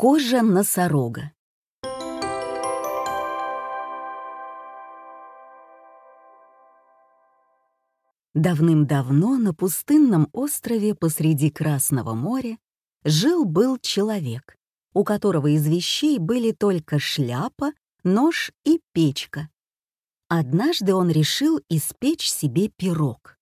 Кожа носорога. Давным-давно на пустынном острове посреди Красного моря жил-был человек, у которого из вещей были только шляпа, нож и печка. Однажды он решил испечь себе пирог.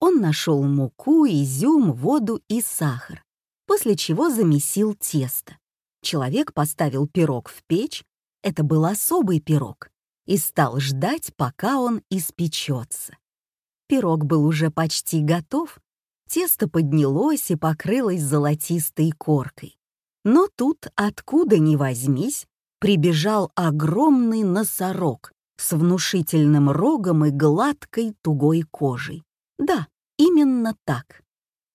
Он нашел муку, изюм, воду и сахар, после чего замесил тесто. Человек поставил пирог в печь, это был особый пирог, и стал ждать, пока он испечется. Пирог был уже почти готов, тесто поднялось и покрылось золотистой коркой. Но тут, откуда ни возьмись, прибежал огромный носорог с внушительным рогом и гладкой тугой кожей. Да, именно так.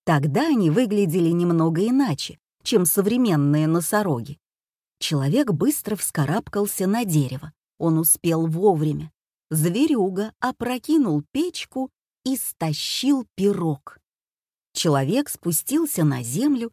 Тогда они выглядели немного иначе, чем современные носороги. Человек быстро вскарабкался на дерево. Он успел вовремя. Зверюга опрокинул печку и стащил пирог. Человек спустился на землю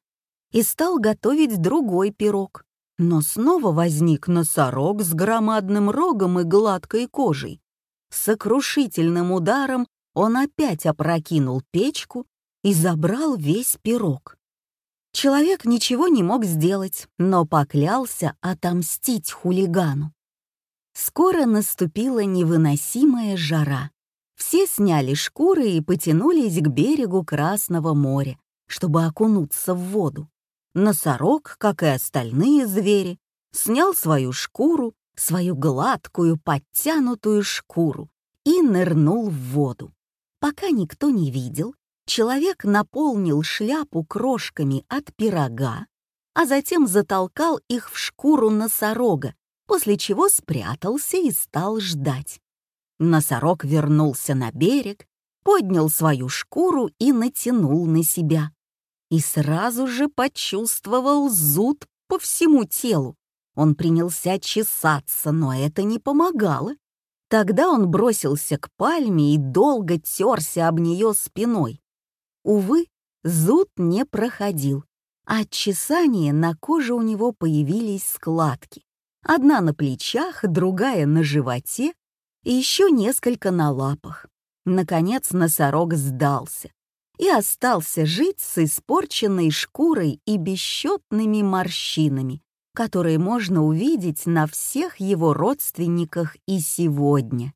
и стал готовить другой пирог. Но снова возник носорог с громадным рогом и гладкой кожей. Сокрушительным ударом он опять опрокинул печку и забрал весь пирог. Человек ничего не мог сделать, но поклялся отомстить хулигану. Скоро наступила невыносимая жара. Все сняли шкуры и потянулись к берегу Красного моря, чтобы окунуться в воду. Носорог, как и остальные звери, снял свою шкуру, свою гладкую, подтянутую шкуру и нырнул в воду. Пока никто не видел, Человек наполнил шляпу крошками от пирога, а затем затолкал их в шкуру носорога, после чего спрятался и стал ждать. Носорог вернулся на берег, поднял свою шкуру и натянул на себя. И сразу же почувствовал зуд по всему телу. Он принялся чесаться, но это не помогало. Тогда он бросился к пальме и долго терся об нее спиной. Увы, зуд не проходил. От чесания на коже у него появились складки. Одна на плечах, другая на животе и еще несколько на лапах. Наконец носорог сдался и остался жить с испорченной шкурой и бесчетными морщинами, которые можно увидеть на всех его родственниках и сегодня.